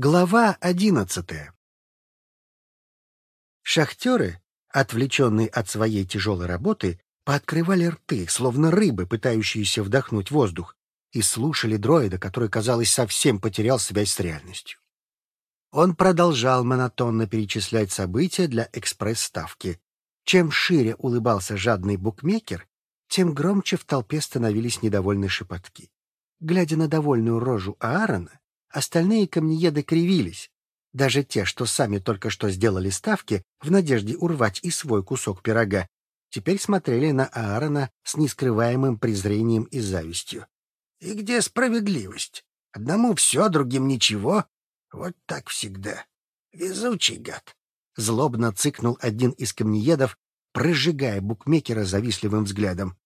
Глава одиннадцатая Шахтеры, отвлеченные от своей тяжелой работы, пооткрывали рты, словно рыбы, пытающиеся вдохнуть воздух, и слушали дроида, который, казалось, совсем потерял связь с реальностью. Он продолжал монотонно перечислять события для экспресс-ставки. Чем шире улыбался жадный букмекер, тем громче в толпе становились недовольные шепотки. Глядя на довольную рожу Аарона, Остальные камнееды кривились. Даже те, что сами только что сделали ставки в надежде урвать и свой кусок пирога, теперь смотрели на Аарона с нескрываемым презрением и завистью. И где справедливость? Одному все, другим ничего. Вот так всегда. Везучий гад. Злобно цыкнул один из камнеедов, прожигая букмекера завистливым взглядом.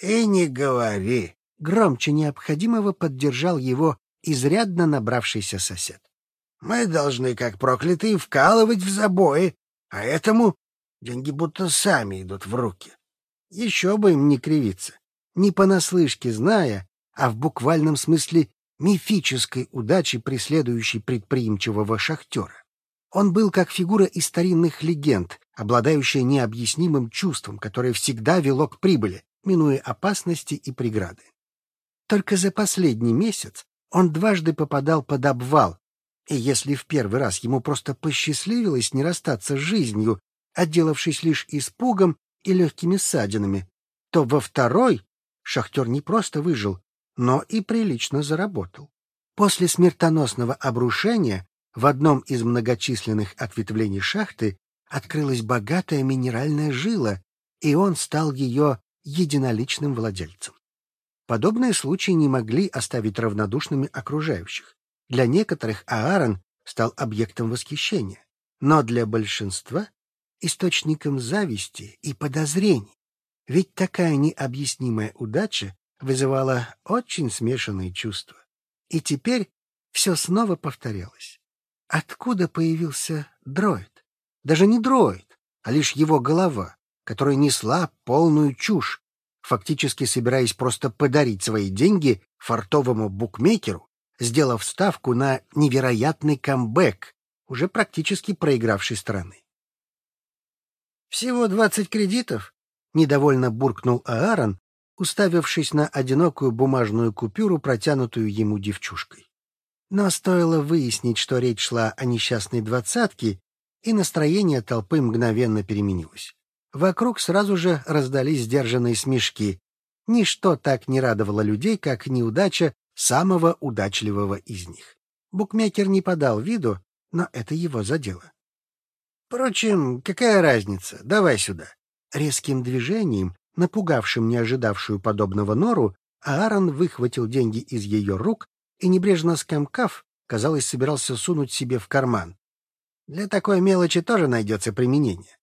И не говори. Громче необходимого поддержал его изрядно набравшийся сосед. Мы должны, как проклятые, вкалывать в забои, а этому деньги будто сами идут в руки. Еще бы им не кривиться, не понаслышке зная, а в буквальном смысле мифической удачи, преследующей предприимчивого шахтера. Он был как фигура из старинных легенд, обладающая необъяснимым чувством, которое всегда вело к прибыли, минуя опасности и преграды. Только за последний месяц он дважды попадал под обвал, и если в первый раз ему просто посчастливилось не расстаться с жизнью, отделавшись лишь испугом и легкими ссадинами, то во второй шахтер не просто выжил, но и прилично заработал. После смертоносного обрушения в одном из многочисленных ответвлений шахты открылась богатая минеральная жила, и он стал ее единоличным владельцем. Подобные случаи не могли оставить равнодушными окружающих. Для некоторых Аарон стал объектом восхищения, но для большинства — источником зависти и подозрений. Ведь такая необъяснимая удача вызывала очень смешанные чувства. И теперь все снова повторялось. Откуда появился дроид? Даже не дроид, а лишь его голова, которая несла полную чушь, фактически собираясь просто подарить свои деньги фартовому букмекеру, сделав ставку на невероятный камбэк, уже практически проигравшей страны. «Всего двадцать кредитов?» — недовольно буркнул Аарон, уставившись на одинокую бумажную купюру, протянутую ему девчушкой. Но стоило выяснить, что речь шла о несчастной двадцатке, и настроение толпы мгновенно переменилось. Вокруг сразу же раздались сдержанные смешки. Ничто так не радовало людей, как неудача самого удачливого из них. Букмекер не подал виду, но это его задело. Впрочем, какая разница? Давай сюда. Резким движением, напугавшим не ожидавшую подобного нору, Аарон выхватил деньги из ее рук и, небрежно скомкав, казалось, собирался сунуть себе в карман. Для такой мелочи тоже найдется применение.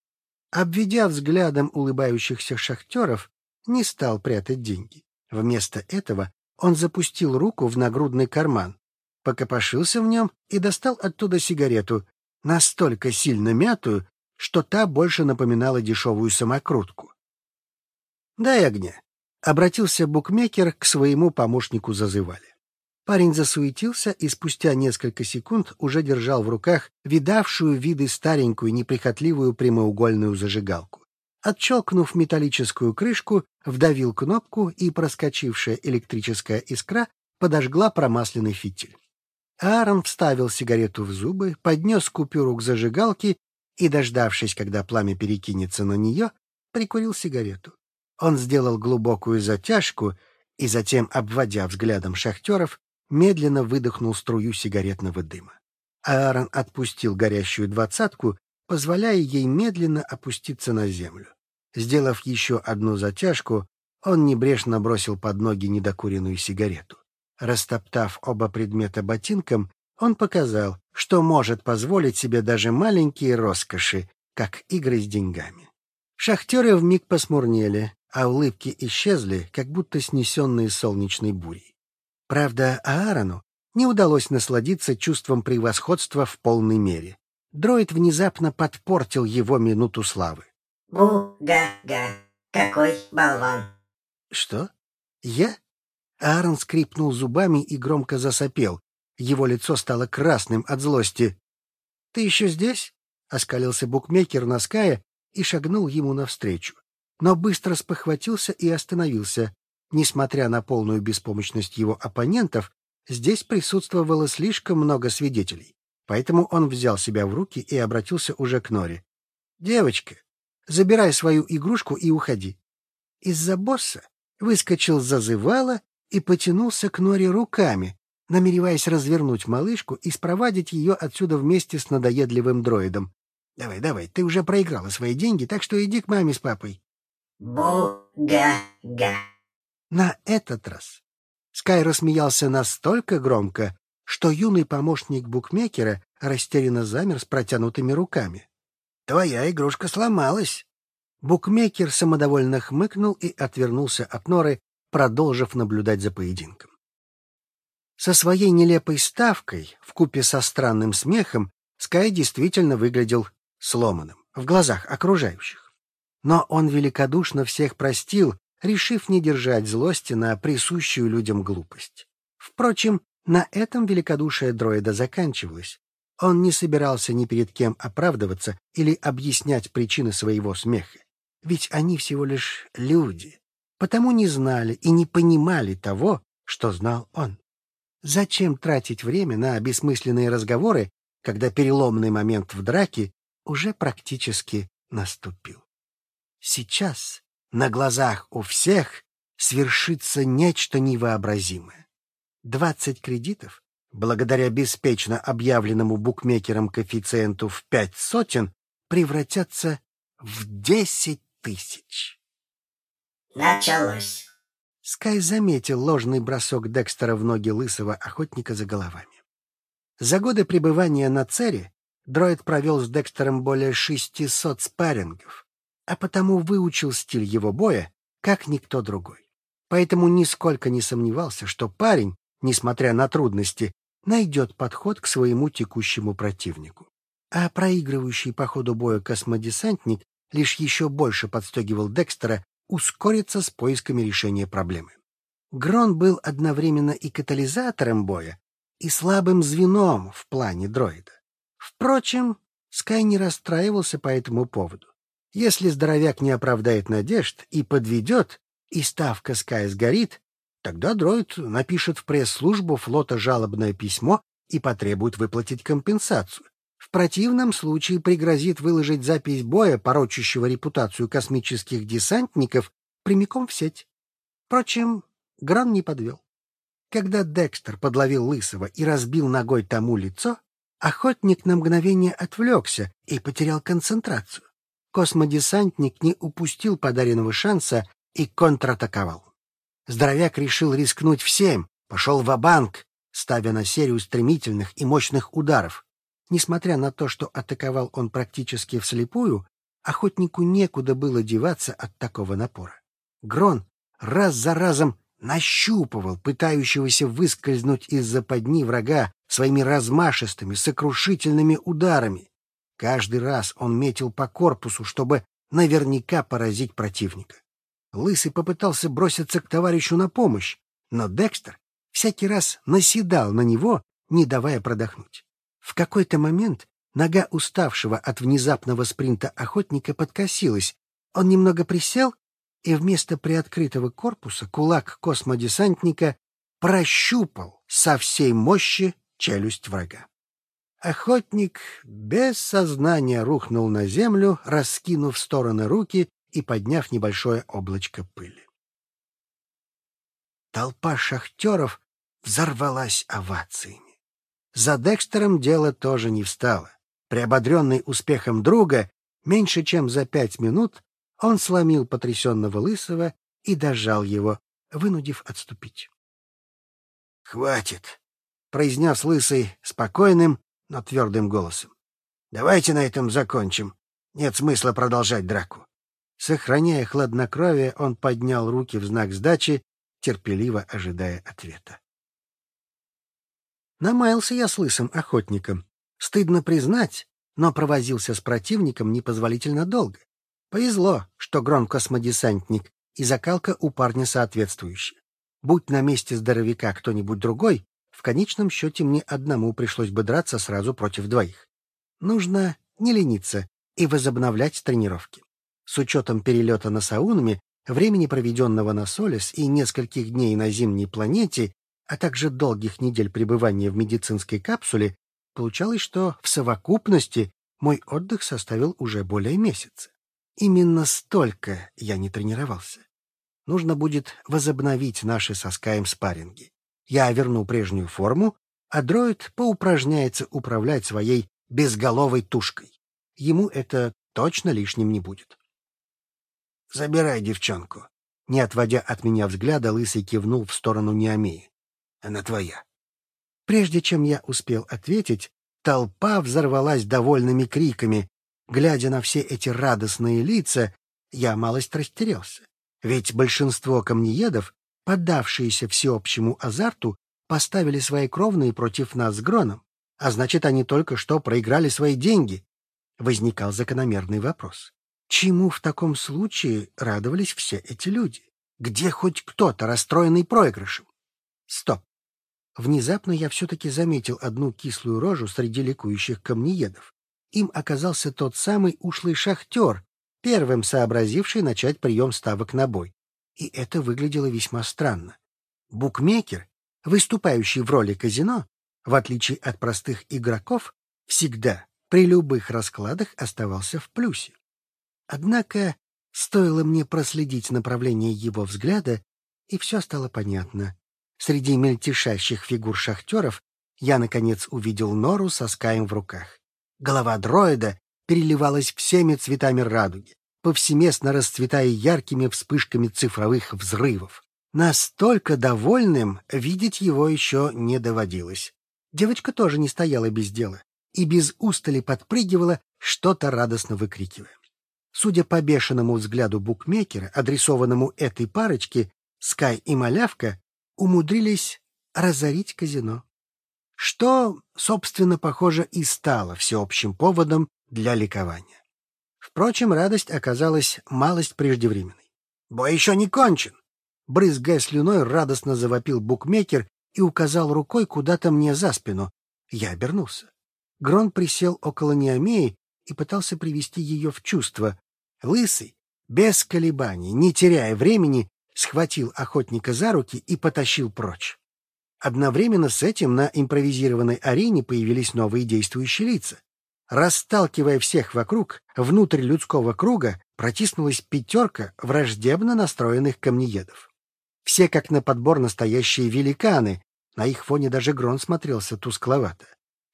Обведя взглядом улыбающихся шахтеров, не стал прятать деньги. Вместо этого он запустил руку в нагрудный карман, покопошился в нем и достал оттуда сигарету, настолько сильно мятую, что та больше напоминала дешевую самокрутку. «Дай огня», — обратился букмекер к своему помощнику зазывали. Парень засуетился и спустя несколько секунд уже держал в руках видавшую виды старенькую неприхотливую прямоугольную зажигалку. Отщелкнув металлическую крышку, вдавил кнопку, и проскочившая электрическая искра подожгла промасленный фитиль. Аарон вставил сигарету в зубы, поднес купюру к зажигалке и, дождавшись, когда пламя перекинется на нее, прикурил сигарету. Он сделал глубокую затяжку и затем, обводя взглядом шахтеров, медленно выдохнул струю сигаретного дыма. Аарон отпустил горящую двадцатку, позволяя ей медленно опуститься на землю. Сделав еще одну затяжку, он небрежно бросил под ноги недокуренную сигарету. Растоптав оба предмета ботинком, он показал, что может позволить себе даже маленькие роскоши, как игры с деньгами. Шахтеры вмиг посмурнели, а улыбки исчезли, как будто снесенные солнечной бурей. Правда, Аарону не удалось насладиться чувством превосходства в полной мере. Дроид внезапно подпортил его минуту славы. «Бу-га-га, какой болван!» «Что? Я?» Аарон скрипнул зубами и громко засопел. Его лицо стало красным от злости. — Ты еще здесь? — оскалился букмекер на Ская и шагнул ему навстречу. Но быстро спохватился и остановился. Несмотря на полную беспомощность его оппонентов, здесь присутствовало слишком много свидетелей. Поэтому он взял себя в руки и обратился уже к Норе. — Девочка, забирай свою игрушку и уходи. Из-за босса выскочил зазывало и потянулся к Норе руками, намереваясь развернуть малышку и спровадить ее отсюда вместе с надоедливым дроидом. — Давай, давай, ты уже проиграла свои деньги, так что иди к маме с папой. Бу-га-га. На этот раз Скай рассмеялся настолько громко, что юный помощник букмекера растерянно замер с протянутыми руками. — Твоя игрушка сломалась. Букмекер самодовольно хмыкнул и отвернулся от норы, продолжив наблюдать за поединком. Со своей нелепой ставкой, в купе со странным смехом, Скай действительно выглядел сломанным в глазах окружающих. Но он великодушно всех простил, решив не держать злости на присущую людям глупость. Впрочем, на этом великодушие дроида заканчивалось. Он не собирался ни перед кем оправдываться или объяснять причины своего смеха. Ведь они всего лишь люди, потому не знали и не понимали того, что знал он. Зачем тратить время на бессмысленные разговоры, когда переломный момент в драке уже практически наступил? Сейчас на глазах у всех свершится нечто невообразимое. Двадцать кредитов, благодаря беспечно объявленному букмекерам коэффициенту в пять сотен, превратятся в десять тысяч. Началось. Скай заметил ложный бросок Декстера в ноги лысого охотника за головами. За годы пребывания на Цере дроид провел с Декстером более 600 спаррингов, а потому выучил стиль его боя, как никто другой. Поэтому нисколько не сомневался, что парень, несмотря на трудности, найдет подход к своему текущему противнику. А проигрывающий по ходу боя космодесантник лишь еще больше подстегивал Декстера ускориться с поисками решения проблемы. Грон был одновременно и катализатором боя, и слабым звеном в плане дроида. Впрочем, Скай не расстраивался по этому поводу. Если здоровяк не оправдает надежд и подведет, и ставка Скай сгорит, тогда дроид напишет в пресс-службу флота жалобное письмо и потребует выплатить компенсацию. В противном случае пригрозит выложить запись боя, порочащего репутацию космических десантников, прямиком в сеть. Впрочем, Гран не подвел. Когда Декстер подловил Лысого и разбил ногой тому лицо, охотник на мгновение отвлекся и потерял концентрацию. Космодесантник не упустил подаренного шанса и контратаковал. Здоровяк решил рискнуть всем, пошел в банк ставя на серию стремительных и мощных ударов. Несмотря на то, что атаковал он практически вслепую, охотнику некуда было деваться от такого напора. Грон раз за разом нащупывал пытающегося выскользнуть из западни врага своими размашистыми, сокрушительными ударами. Каждый раз он метил по корпусу, чтобы наверняка поразить противника. Лысый попытался броситься к товарищу на помощь, но Декстер всякий раз наседал на него, не давая продохнуть. В какой-то момент нога уставшего от внезапного спринта охотника подкосилась. Он немного присел, и вместо приоткрытого корпуса кулак космодесантника прощупал со всей мощи челюсть врага. Охотник без сознания рухнул на землю, раскинув стороны руки и подняв небольшое облачко пыли. Толпа шахтеров взорвалась овациями. За Декстером дело тоже не встало. Приободренный успехом друга, меньше чем за пять минут он сломил потрясенного Лысого и дожал его, вынудив отступить. — Хватит, — произнес Лысый спокойным, но твердым голосом. — Давайте на этом закончим. Нет смысла продолжать драку. Сохраняя хладнокровие, он поднял руки в знак сдачи, терпеливо ожидая ответа. Намаялся я с лысым охотником. Стыдно признать, но провозился с противником непозволительно долго. Повезло, что Грон космодесантник, и закалка у парня соответствующая. Будь на месте здоровяка кто-нибудь другой, в конечном счете мне одному пришлось бы драться сразу против двоих. Нужно не лениться и возобновлять тренировки. С учетом перелета на Саунами, времени, проведенного на Солис и нескольких дней на зимней планете, а также долгих недель пребывания в медицинской капсуле, получалось, что в совокупности мой отдых составил уже более месяца. Именно столько я не тренировался. Нужно будет возобновить наши со Скаем спарринги. Я верну прежнюю форму, а дроид поупражняется управлять своей безголовой тушкой. Ему это точно лишним не будет. «Забирай девчонку». Не отводя от меня взгляда, Лысый кивнул в сторону Неомеи. «Она твоя». Прежде чем я успел ответить, толпа взорвалась довольными криками. Глядя на все эти радостные лица, я малость растерялся. Ведь большинство камнеедов, поддавшиеся всеобщему азарту, поставили свои кровные против нас с Гроном, а значит, они только что проиграли свои деньги. Возникал закономерный вопрос. Чему в таком случае радовались все эти люди? Где хоть кто-то, расстроенный проигрышем? Стоп. Внезапно я все-таки заметил одну кислую рожу среди ликующих камнеедов. Им оказался тот самый ушлый шахтер, первым сообразивший начать прием ставок на бой. И это выглядело весьма странно. Букмекер, выступающий в роли казино, в отличие от простых игроков, всегда при любых раскладах оставался в плюсе. Однако стоило мне проследить направление его взгляда, и все стало понятно. Среди мельтешащих фигур шахтеров я, наконец, увидел нору со скаем в руках. Голова дроида переливалась всеми цветами радуги, повсеместно расцветая яркими вспышками цифровых взрывов. Настолько довольным видеть его еще не доводилось. Девочка тоже не стояла без дела и без устали подпрыгивала, что-то радостно выкрикивая. Судя по бешеному взгляду букмекера, адресованному этой парочке, Скай и Малявка умудрились разорить казино. Что, собственно, похоже, и стало всеобщим поводом для ликования. Впрочем, радость оказалась малость преждевременной. «Бой еще не кончен!» Брызгая слюной, радостно завопил букмекер и указал рукой куда-то мне за спину. Я обернулся. Грон присел около Неомеи и пытался привести ее в чувство. Лысый, без колебаний, не теряя времени, схватил охотника за руки и потащил прочь. Одновременно с этим на импровизированной арене появились новые действующие лица. Расталкивая всех вокруг, внутрь людского круга протиснулась пятерка враждебно настроенных камнеедов. Все как на подбор настоящие великаны, на их фоне даже Грон смотрелся тускловато.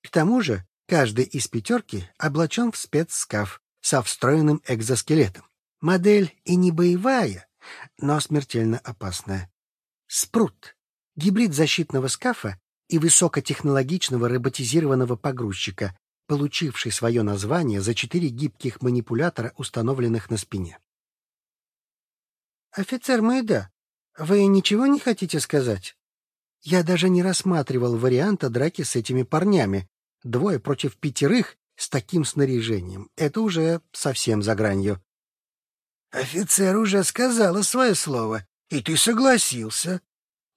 К тому же каждый из пятерки облачен в спецскаф со встроенным экзоскелетом. Модель и не боевая, но смертельно опасная. Спрут — гибрид защитного скафа и высокотехнологичного роботизированного погрузчика, получивший свое название за четыре гибких манипулятора, установленных на спине. «Офицер Майда, вы ничего не хотите сказать?» Я даже не рассматривал варианта драки с этими парнями. Двое против пятерых с таким снаряжением. Это уже совсем за гранью. «Офицер уже сказала свое слово, и ты согласился».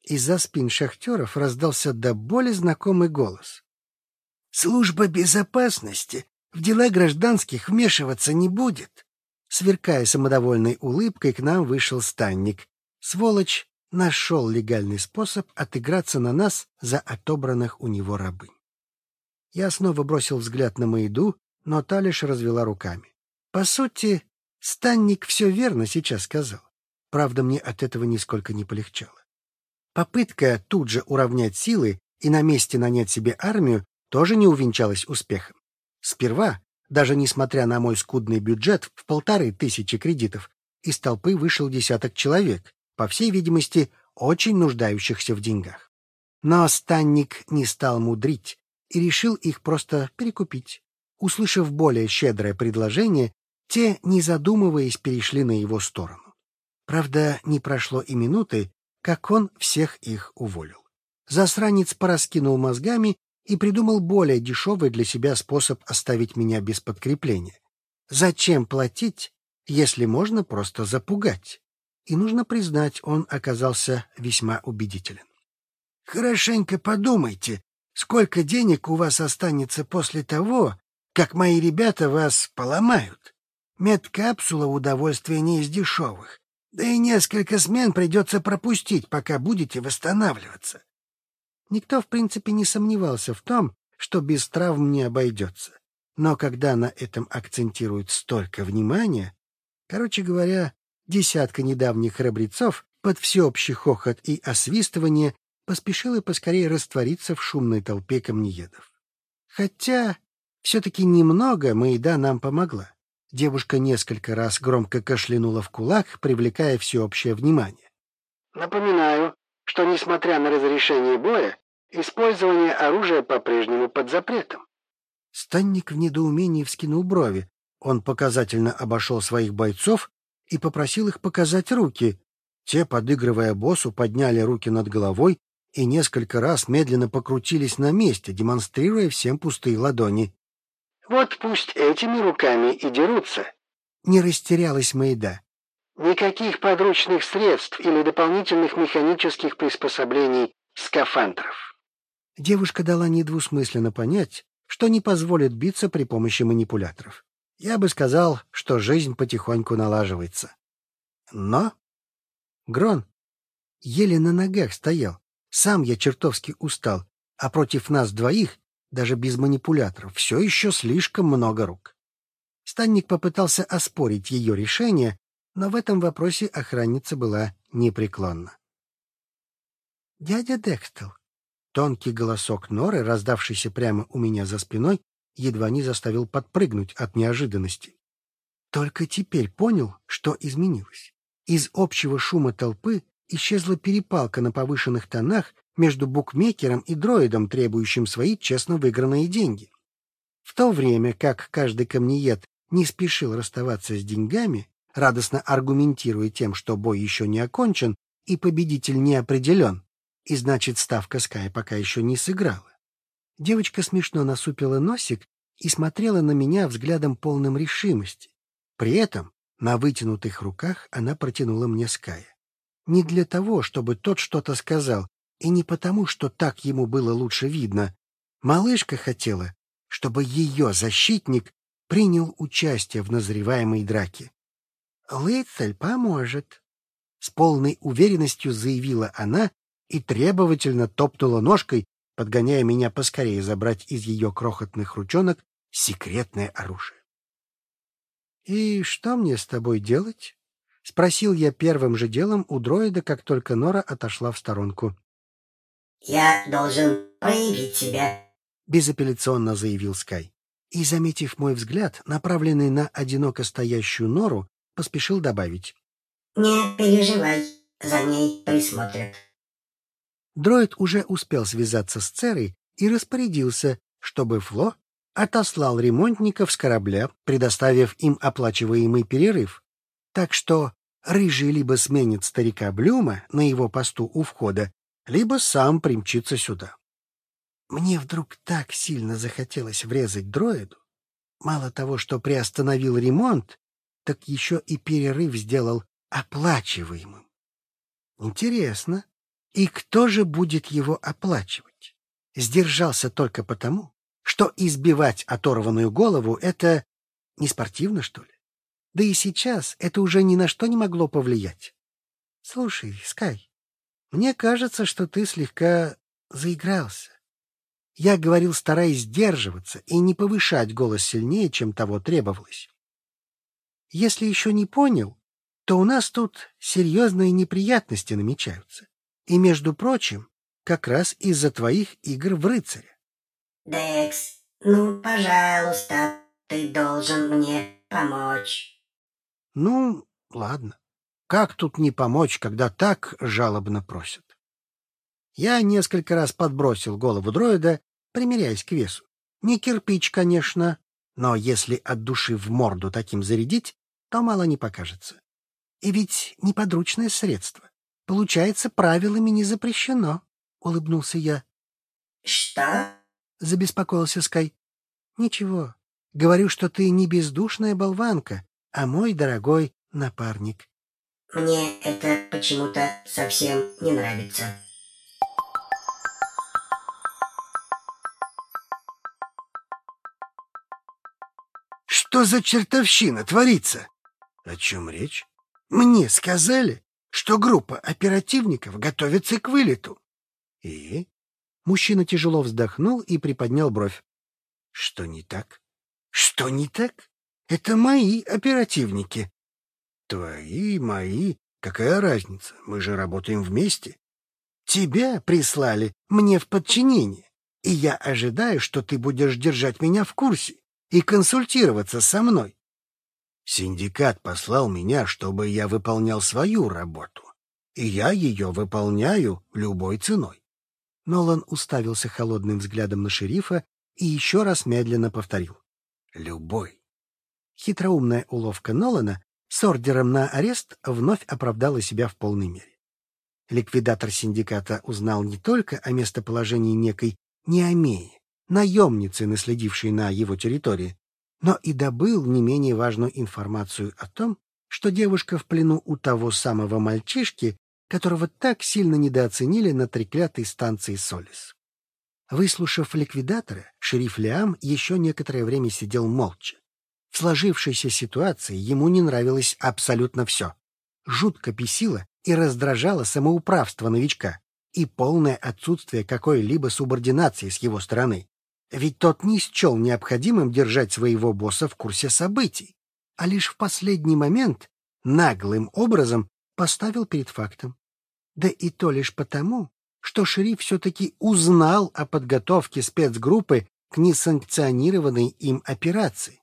Из-за спин шахтеров раздался до боли знакомый голос. Служба безопасности в дела гражданских вмешиваться не будет. Сверкая самодовольной улыбкой, к нам вышел станник. Сволочь нашел легальный способ отыграться на нас за отобранных у него рабынь. Я снова бросил взгляд на Маиду, но та лишь развела руками. По сути, станник все верно сейчас сказал. Правда, мне от этого нисколько не полегчало. Попытка тут же уравнять силы и на месте нанять себе армию тоже не увенчалась успехом. Сперва, даже несмотря на мой скудный бюджет в полторы тысячи кредитов, из толпы вышел десяток человек, по всей видимости, очень нуждающихся в деньгах. Но станник не стал мудрить и решил их просто перекупить. Услышав более щедрое предложение, те, не задумываясь, перешли на его сторону. Правда, не прошло и минуты, как он всех их уволил. Засранец пораскинул мозгами и придумал более дешевый для себя способ оставить меня без подкрепления. Зачем платить, если можно просто запугать? И нужно признать, он оказался весьма убедителен. Хорошенько подумайте, сколько денег у вас останется после того, как мои ребята вас поломают. Медкапсула удовольствия не из дешевых. Да и несколько смен придется пропустить, пока будете восстанавливаться. Никто, в принципе, не сомневался в том, что без травм не обойдется. Но когда на этом акцентируют столько внимания, короче говоря, десятка недавних храбрецов под всеобщий хохот и освистывание поспешила поскорее раствориться в шумной толпе камнеедов. Хотя все-таки немного Маида нам помогла. Девушка несколько раз громко кашлянула в кулак, привлекая всеобщее внимание. Напоминаю, что, несмотря на разрешение боя, использование оружия по-прежнему под запретом. Станник в недоумении вскинул брови. Он показательно обошел своих бойцов и попросил их показать руки. Те, подыгрывая боссу, подняли руки над головой и несколько раз медленно покрутились на месте, демонстрируя всем пустые ладони. «Вот пусть этими руками и дерутся», — не растерялась Мэйда. «Никаких подручных средств или дополнительных механических приспособлений скафандров». Девушка дала недвусмысленно понять, что не позволит биться при помощи манипуляторов. Я бы сказал, что жизнь потихоньку налаживается. Но... Грон еле на ногах стоял, сам я чертовски устал, а против нас двоих, даже без манипуляторов, все еще слишком много рук. Станник попытался оспорить ее решение, но в этом вопросе охранница была непреклонна. «Дядя Декстел», тонкий голосок Норы, раздавшийся прямо у меня за спиной, едва не заставил подпрыгнуть от неожиданности. Только теперь понял, что изменилось. Из общего шума толпы исчезла перепалка на повышенных тонах между букмекером и дроидом, требующим свои честно выигранные деньги. В то время как каждый камнеед не спешил расставаться с деньгами, радостно аргументируя тем, что бой еще не окончен и победитель не определен, и значит ставка Скай пока еще не сыграла. Девочка смешно насупила носик и смотрела на меня взглядом полным решимости. При этом на вытянутых руках она протянула мне Ская не для того, чтобы тот что-то сказал, и не потому, что так ему было лучше видно. Малышка хотела, чтобы ее защитник принял участие в назреваемой драке. «Лыцель поможет», — с полной уверенностью заявила она и требовательно топнула ножкой, подгоняя меня поскорее забрать из ее крохотных ручонок секретное оружие. «И что мне с тобой делать?» — спросил я первым же делом у дроида, как только Нора отошла в сторонку. «Я должен проявить себя», — безапелляционно заявил Скай. И, заметив мой взгляд, направленный на одиноко стоящую Нору, поспешил добавить. «Не переживай, за ней присмотрят». Дроид уже успел связаться с Церой и распорядился, чтобы Фло отослал ремонтников с корабля, предоставив им оплачиваемый перерыв, так что Рыжий либо сменит старика Блюма на его посту у входа, либо сам примчится сюда. Мне вдруг так сильно захотелось врезать дроиду. Мало того, что приостановил ремонт, так еще и перерыв сделал оплачиваемым. Интересно, и кто же будет его оплачивать? Сдержался только потому, что избивать оторванную голову — это не спортивно, что ли? Да и сейчас это уже ни на что не могло повлиять. Слушай, Скай, мне кажется, что ты слегка заигрался. Я говорил, стараясь сдерживаться и не повышать голос сильнее, чем того требовалось. Если еще не понял, то у нас тут серьезные неприятности намечаются. И, между прочим, как раз из-за твоих игр в рыцаря. Декс, ну, пожалуйста, ты должен мне помочь. Ну, ладно. Как тут не помочь, когда так жалобно просят? Я несколько раз подбросил голову дроида, примеряясь к весу. Не кирпич, конечно, но если от души в морду таким зарядить, то мало не покажется. И ведь неподручное средство. Получается, правилами не запрещено, — улыбнулся я. — Что? — забеспокоился Скай. — Ничего. Говорю, что ты не бездушная болванка, а мой дорогой напарник. — Мне это почему-то совсем не нравится. — Что за чертовщина творится? О чем речь? Мне сказали, что группа оперативников готовится к вылету. И? Мужчина тяжело вздохнул и приподнял бровь. Что не так? Что не так? Это мои оперативники. Твои, мои, какая разница? Мы же работаем вместе. Тебя прислали мне в подчинение, и я ожидаю, что ты будешь держать меня в курсе и консультироваться со мной. Синдикат послал меня, чтобы я выполнял свою работу, и я ее выполняю любой ценой. Нолан уставился холодным взглядом на шерифа и еще раз медленно повторил. «Любой». Хитроумная уловка Нолана с ордером на арест вновь оправдала себя в полной мере. Ликвидатор синдиката узнал не только о местоположении некой Неомеи, наемницы, наследившей на его территории, но и добыл не менее важную информацию о том, что девушка в плену у того самого мальчишки, которого так сильно недооценили на треклятой станции Солис. Выслушав ликвидатора, шериф Лиам еще некоторое время сидел молча. В сложившейся ситуации ему не нравилось абсолютно все. Жутко бесило и раздражало самоуправство новичка и полное отсутствие какой-либо субординации с его стороны. Ведь тот не счел необходимым держать своего босса в курсе событий, а лишь в последний момент наглым образом поставил перед фактом. Да и то лишь потому, что шериф все-таки узнал о подготовке спецгруппы к несанкционированной им операции.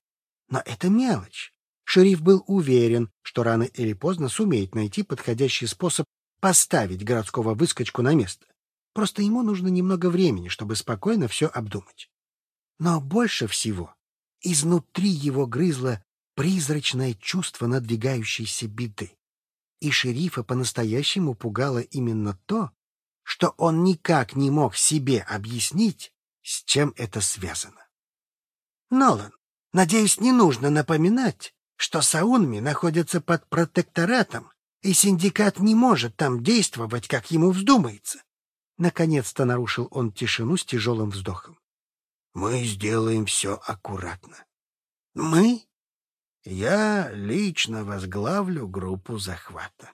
Но это мелочь. Шериф был уверен, что рано или поздно сумеет найти подходящий способ поставить городского выскочку на место. Просто ему нужно немного времени, чтобы спокойно все обдумать. Но больше всего изнутри его грызло призрачное чувство надвигающейся беды. И шерифа по-настоящему пугало именно то, что он никак не мог себе объяснить, с чем это связано. Нолан, надеюсь, не нужно напоминать, что Саунми находится под протекторатом, и синдикат не может там действовать, как ему вздумается. Наконец-то нарушил он тишину с тяжелым вздохом. Мы сделаем все аккуратно. Мы? Я лично возглавлю группу захвата.